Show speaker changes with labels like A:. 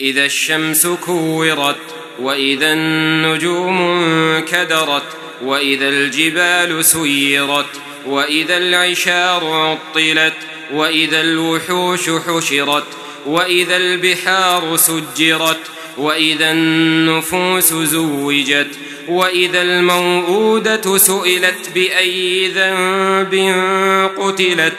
A: إذا الشمس كورت وإذا النجوم كدرت وإذا الجبال سيرت وإذا العشار عطلت وإذا الوحوش حشرت وإذا البحار سجرت وإذا النفوس زوجت وإذا الموءودة سئلت بأي ذنب قتلت